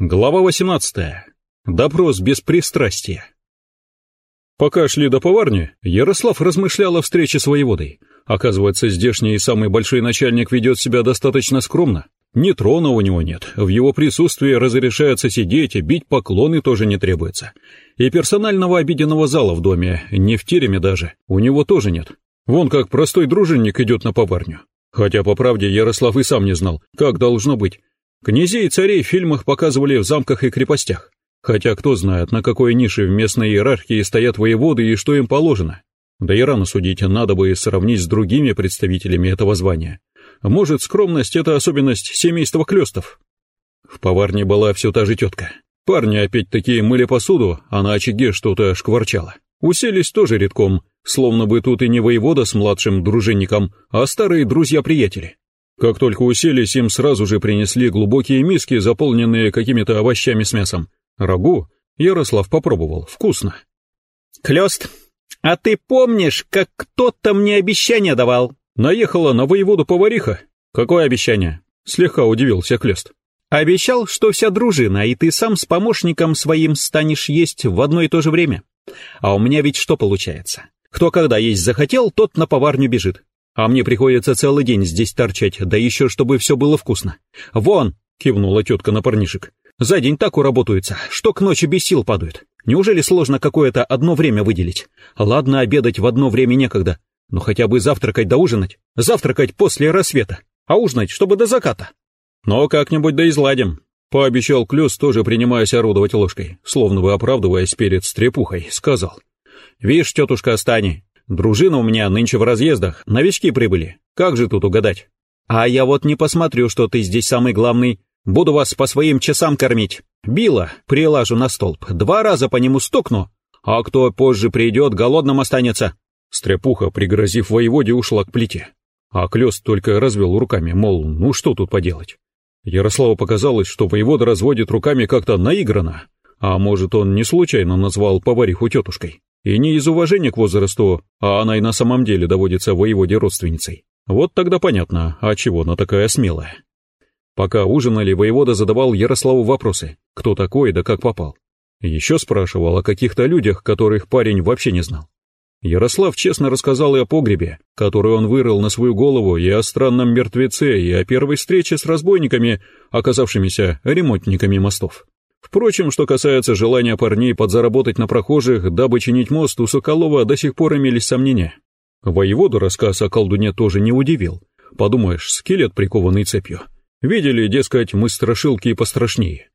Глава 18. Допрос без пристрастия. Пока шли до поварни, Ярослав размышлял о встрече с воеводой. Оказывается, здешний самый большой начальник ведет себя достаточно скромно. Ни трона у него нет, в его присутствии разрешается сидеть, и бить поклоны тоже не требуется. И персонального обеденного зала в доме, не в тереме даже, у него тоже нет. Вон как простой дружинник идет на поварню. Хотя, по правде, Ярослав и сам не знал, как должно быть. Князей и царей в фильмах показывали в замках и крепостях. Хотя кто знает, на какой нише в местной иерархии стоят воеводы и что им положено. Да и рано судить, надо бы сравнить с другими представителями этого звания. Может, скромность — это особенность семейства Клёстов? В поварне была все та же тетка. Парни опять-таки мыли посуду, а на очаге что-то шкварчало. Уселись тоже редком, словно бы тут и не воевода с младшим дружинником, а старые друзья-приятели. Как только уселись, им сразу же принесли глубокие миски, заполненные какими-то овощами с мясом. Рагу Ярослав попробовал, вкусно. «Клёст, а ты помнишь, как кто-то мне обещание давал?» Наехала на воеводу повариха. «Какое обещание?» Слегка удивился Клёст. «Обещал, что вся дружина, и ты сам с помощником своим станешь есть в одно и то же время. А у меня ведь что получается? Кто когда есть захотел, тот на поварню бежит. А мне приходится целый день здесь торчать, да еще чтобы все было вкусно. Вон, кивнула тетка на парнишек. За день так уработаются, что к ночи без сил падают. Неужели сложно какое-то одно время выделить? Ладно, обедать в одно время некогда, но хотя бы завтракать да ужинать. Завтракать после рассвета, а ужинать, чтобы до заката. Но как-нибудь да изладим, пообещал Клёс, тоже принимаясь орудовать ложкой, словно бы оправдываясь перед стрепухой, сказал. «Видишь, тетушка Астани, Дружина у меня нынче в разъездах, новички прибыли. Как же тут угадать? А я вот не посмотрю, что ты здесь самый главный. Буду вас по своим часам кормить. Била, прилажу на столб, два раза по нему стукну, а кто позже придет, голодным останется. Стряпуха, пригрозив воеводе, ушла к плите. А Клёст только развел руками, мол, ну что тут поделать. Ярославу показалось, что воевода разводит руками как-то наигранно, а может, он не случайно назвал повариху тетушкой. И не из уважения к возрасту, а она и на самом деле доводится воеводе родственницей. Вот тогда понятно, а чего она такая смелая. Пока ужинали, воевода задавал Ярославу вопросы, кто такой да как попал. Еще спрашивал о каких-то людях, которых парень вообще не знал. Ярослав честно рассказал и о погребе, который он вырыл на свою голову, и о странном мертвеце, и о первой встрече с разбойниками, оказавшимися ремонтниками мостов. Впрочем, что касается желания парней подзаработать на прохожих, дабы чинить мост, у Соколова до сих пор имелись сомнения. Воеводу рассказ о колдуне тоже не удивил. Подумаешь, скелет, прикованный цепью. Видели, дескать, мы страшилки и пострашнее.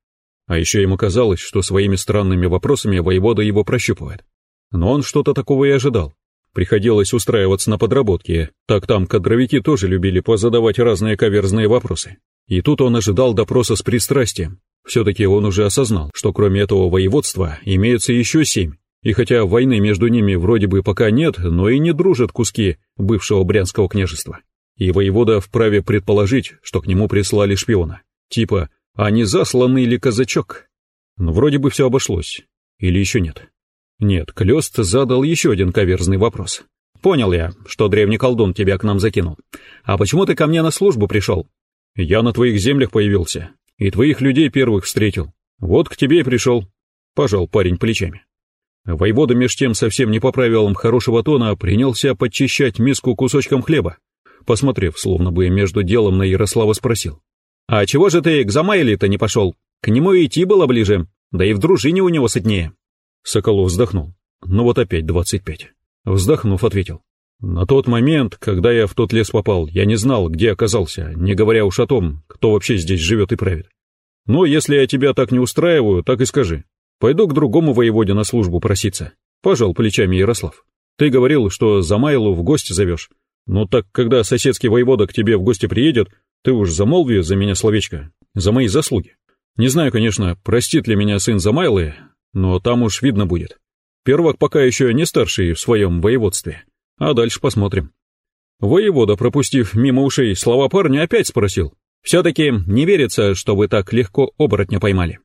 А еще ему казалось, что своими странными вопросами воевода его прощупывает. Но он что-то такого и ожидал. Приходилось устраиваться на подработке, так там кадровики тоже любили позадавать разные каверзные вопросы. И тут он ожидал допроса с пристрастием, все-таки он уже осознал, что кроме этого воеводства имеются еще семь, и хотя войны между ними вроде бы пока нет, но и не дружат куски бывшего Брянского княжества. И воевода вправе предположить, что к нему прислали шпиона. Типа, а не засланный ли казачок? Но вроде бы все обошлось. Или еще нет? Нет, Клёст задал еще один каверзный вопрос. «Понял я, что древний колдун тебя к нам закинул. А почему ты ко мне на службу пришел?» «Я на твоих землях появился. И твоих людей первых встретил. Вот к тебе и пришел. Пожал парень плечами. Воевода меж тем совсем не по правилам хорошего тона принялся подчищать миску кусочком хлеба. Посмотрев, словно бы между делом на Ярослава спросил. «А чего же ты к Замайле-то не пошел? К нему идти было ближе, да и в дружине у него сытнее». Соколов вздохнул. Ну вот опять двадцать пять. Вздохнув, ответил. На тот момент, когда я в тот лес попал, я не знал, где оказался, не говоря уж о том, кто вообще здесь живет и правит. Но если я тебя так не устраиваю, так и скажи. Пойду к другому воеводе на службу проситься. Пожал плечами Ярослав. Ты говорил, что за Майлу в гости зовешь. Ну так, когда соседский воевода к тебе в гости приедет, ты уж замолви за меня словечко, за мои заслуги. Не знаю, конечно, простит ли меня сын Замайлы, но там уж видно будет. Первак пока еще не старший в своем воеводстве а дальше посмотрим. Воевода, пропустив мимо ушей слова парня, опять спросил. «Все-таки не верится, что вы так легко оборотня поймали».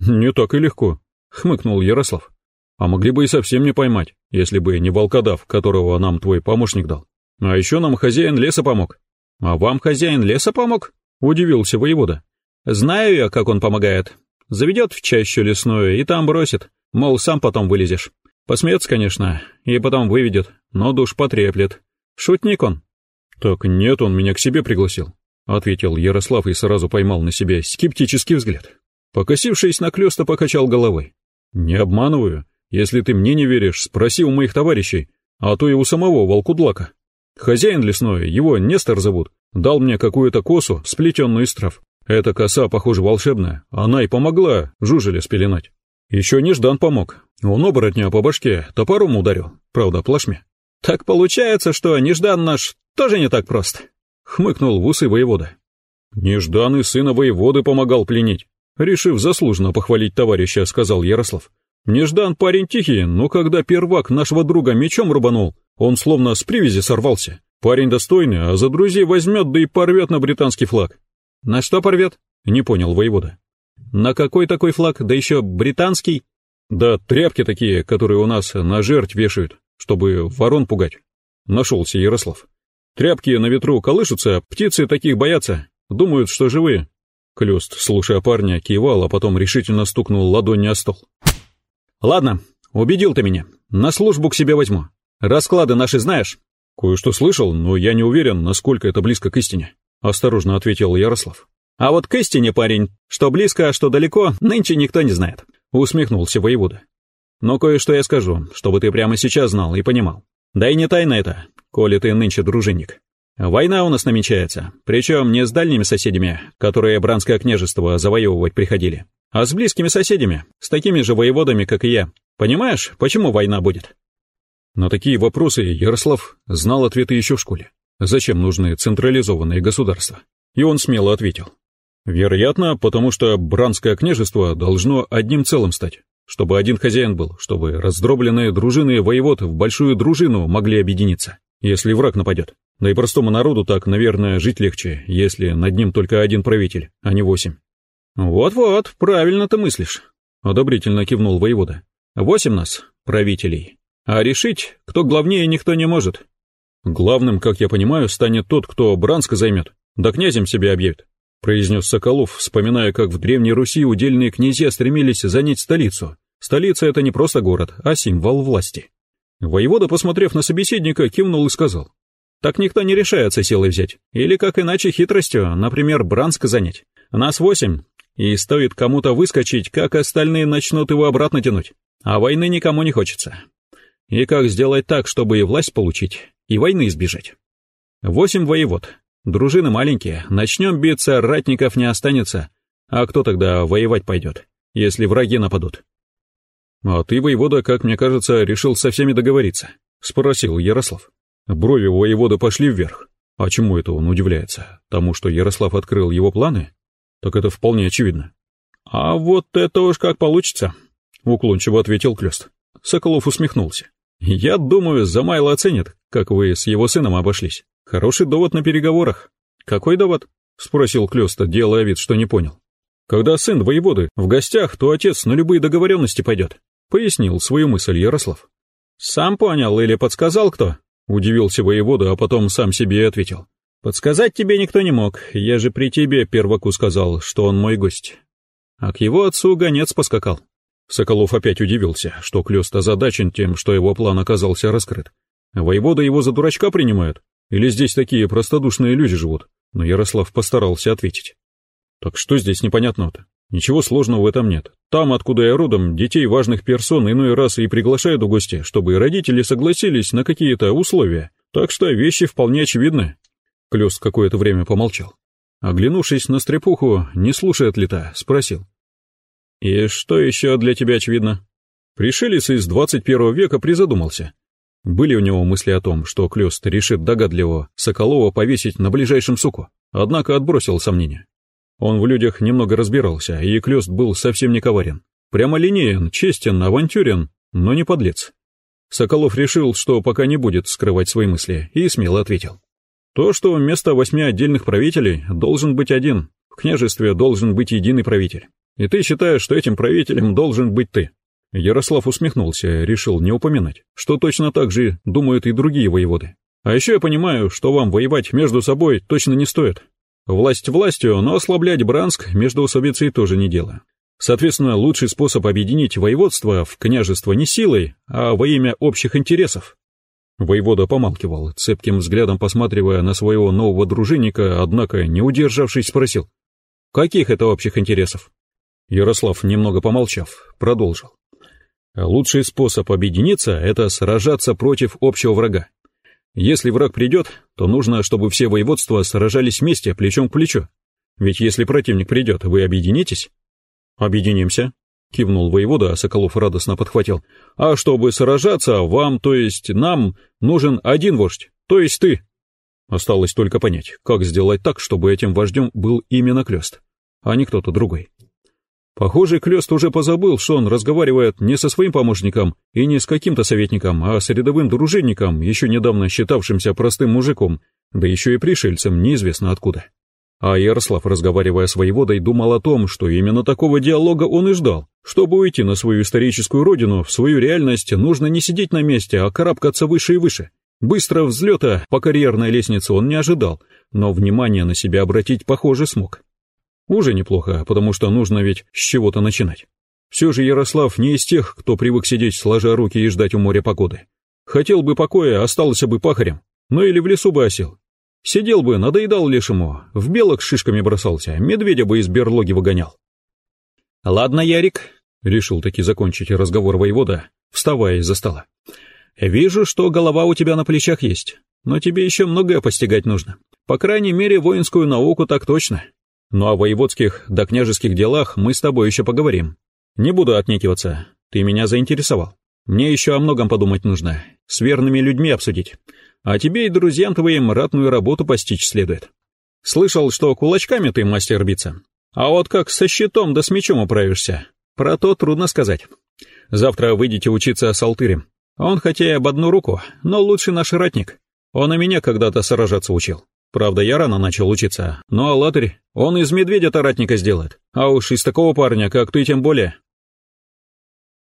«Не так и легко», — хмыкнул Ярослав. «А могли бы и совсем не поймать, если бы не волкодав, которого нам твой помощник дал. А еще нам хозяин леса помог». «А вам хозяин леса помог?» — удивился воевода. «Знаю я, как он помогает. заведет в чащу лесную и там бросит, мол, сам потом вылезешь. Посмеется, конечно, и потом выведет, но душ потреплет. Шутник он. Так нет, он меня к себе пригласил, ответил Ярослав и сразу поймал на себе скептический взгляд. Покосившись на клёста, покачал головой. Не обманываю. Если ты мне не веришь, спроси у моих товарищей, а то и у самого волкудлака. Хозяин лесной, его Нестор зовут, дал мне какую-то косу, сплетенную из трав. Эта коса, похоже, волшебная, она и помогла жужеля спеленать. Еще Неждан помог, он оборотня по башке топором ударил, правда, плашме. Так получается, что Неждан наш тоже не так прост, хмыкнул в усы воевода. Неждан и сына воеводы помогал пленить. Решив заслуженно похвалить товарища, сказал Ярослав. Неждан парень тихий, но когда первак нашего друга мечом рубанул, он словно с привязи сорвался. Парень достойный, а за друзей возьмет, да и порвет на британский флаг. На что порвет? Не понял воевода. На какой такой флаг, да еще британский? Да тряпки такие, которые у нас на жертв вешают, чтобы ворон пугать. Нашелся Ярослав. Тряпки на ветру колышутся, птицы таких боятся, думают, что живые. Клёст, слушая парня, кивал, а потом решительно стукнул ладонью о стол. «Ладно, убедил ты меня. На службу к себе возьму. Расклады наши знаешь?» «Кое-что слышал, но я не уверен, насколько это близко к истине», — осторожно ответил Ярослав. «А вот к истине, парень, что близко, а что далеко, нынче никто не знает», — усмехнулся воевода. «Но кое-что я скажу, чтобы ты прямо сейчас знал и понимал. Да и не тайна это, коли ты нынче дружинник. Война у нас намечается, причем не с дальними соседями, которые Бранское княжество завоевывать приходили, а с близкими соседями, с такими же воеводами, как и я. Понимаешь, почему война будет?» На такие вопросы Ярослав знал ответы еще в школе. Зачем нужны централизованные государства? И он смело ответил. Вероятно, потому что Бранское княжество должно одним целым стать, чтобы один хозяин был, чтобы раздробленные дружины воевод в большую дружину могли объединиться, если враг нападет. Да и простому народу так, наверное, жить легче, если над ним только один правитель, а не восемь. «Вот-вот, правильно ты мыслишь», — одобрительно кивнул воевода. «Восемь нас, правителей, а решить, кто главнее, никто не может. Главным, как я понимаю, станет тот, кто Бранска займет, да князем себя объявит, произнес Соколов, вспоминая, как в Древней Руси удельные князья стремились занять столицу. Столица — это не просто город, а символ власти. Воевода, посмотрев на собеседника, кивнул и сказал. Так никто не решается силой взять. Или как иначе хитростью, например, Бранска занять. Нас восемь, и стоит кому-то выскочить, как остальные начнут его обратно тянуть. А войны никому не хочется. И как сделать так, чтобы и власть получить, и войны избежать? Восемь воевод. Дружины маленькие, начнем биться, ратников не останется. А кто тогда воевать пойдет, если враги нападут? А ты, воевода, как мне кажется, решил со всеми договориться? Спросил Ярослав. Брови воевода пошли вверх. А чему это он удивляется? Тому, что Ярослав открыл его планы? Так это вполне очевидно. А вот это уж как получится, уклончиво ответил Клёст. Соколов усмехнулся. «Я думаю, Замайло оценит, как вы с его сыном обошлись. Хороший довод на переговорах». «Какой довод?» — спросил Клёста, делая вид, что не понял. «Когда сын воеводы в гостях, то отец на любые договоренности пойдет», — пояснил свою мысль Ярослав. «Сам понял или подсказал кто?» — удивился воевода, а потом сам себе и ответил. «Подсказать тебе никто не мог, я же при тебе перваку сказал, что он мой гость». А к его отцу гонец поскакал. Соколов опять удивился, что Клёст озадачен тем, что его план оказался раскрыт. Воевода его за дурачка принимают? Или здесь такие простодушные люди живут? Но Ярослав постарался ответить. Так что здесь непонятного-то? Ничего сложного в этом нет. Там, откуда я родом, детей важных персон иной раз и приглашают в гости, чтобы родители согласились на какие-то условия. Так что вещи вполне очевидны. Клёст какое-то время помолчал. Оглянувшись на стрепуху, не слушает ли та, спросил. «И что еще для тебя очевидно?» Пришелец из 21 века призадумался. Были у него мысли о том, что Клёст решит догадливо Соколова повесить на ближайшем суку, однако отбросил сомнения. Он в людях немного разбирался, и Клёст был совсем не коварен. Прямо линеен, честен, авантюрен, но не подлец. Соколов решил, что пока не будет скрывать свои мысли, и смело ответил. То, что вместо восьми отдельных правителей должен быть один, в княжестве должен быть единый правитель. И ты считаешь, что этим правителем должен быть ты?» Ярослав усмехнулся, решил не упоминать, что точно так же думают и другие воеводы. «А еще я понимаю, что вам воевать между собой точно не стоит. Власть властью, но ослаблять Бранск между особицей тоже не дело. Соответственно, лучший способ объединить воеводство в княжество не силой, а во имя общих интересов. Воевода помалкивал, цепким взглядом посматривая на своего нового дружинника, однако, не удержавшись, спросил. «Каких это общих интересов?» Ярослав, немного помолчав, продолжил. «Лучший способ объединиться — это сражаться против общего врага. Если враг придет, то нужно, чтобы все воеводства сражались вместе, плечом к плечу. Ведь если противник придет, вы объединитесь?» «Объединимся», кивнул воевода, а Соколов радостно подхватил. А чтобы сражаться, вам, то есть нам, нужен один вождь, то есть ты. Осталось только понять, как сделать так, чтобы этим вождем был именно Клёст, а не кто-то другой. Похоже, Клёст уже позабыл, что он разговаривает не со своим помощником и не с каким-то советником, а с рядовым дружинником, еще недавно считавшимся простым мужиком, да еще и пришельцем неизвестно откуда. А Ярослав, разговаривая с воеводой, думал о том, что именно такого диалога он и ждал. Чтобы уйти на свою историческую родину, в свою реальность, нужно не сидеть на месте, а карабкаться выше и выше. Быстро взлета по карьерной лестнице он не ожидал, но внимание на себя обратить, похоже, смог. Уже неплохо, потому что нужно ведь с чего-то начинать. Все же Ярослав не из тех, кто привык сидеть сложа руки и ждать у моря погоды. Хотел бы покоя, остался бы пахарем, ну или в лесу бы осел. Сидел бы, надоедал лешему, в белок шишками бросался, медведя бы из берлоги выгонял. «Ладно, Ярик», — решил таки закончить разговор воевода, вставая из-за стола. «Вижу, что голова у тебя на плечах есть, но тебе еще многое постигать нужно. По крайней мере, воинскую науку так точно. Ну о воеводских да княжеских делах мы с тобой еще поговорим. Не буду отнекиваться, ты меня заинтересовал. Мне еще о многом подумать нужно, с верными людьми обсудить. А тебе и друзьям твоим ратную работу постичь следует. Слышал, что кулачками ты мастер биться. А вот как со щитом да с мечом управишься, про то трудно сказать. Завтра выйдете учиться с Алтырем. Он хотя и об одну руку, но лучший наш ратник. Он и меня когда-то сражаться учил. Правда, я рано начал учиться, но Алатырь, он из медведя-то ратника сделает. А уж из такого парня, как ты, тем более.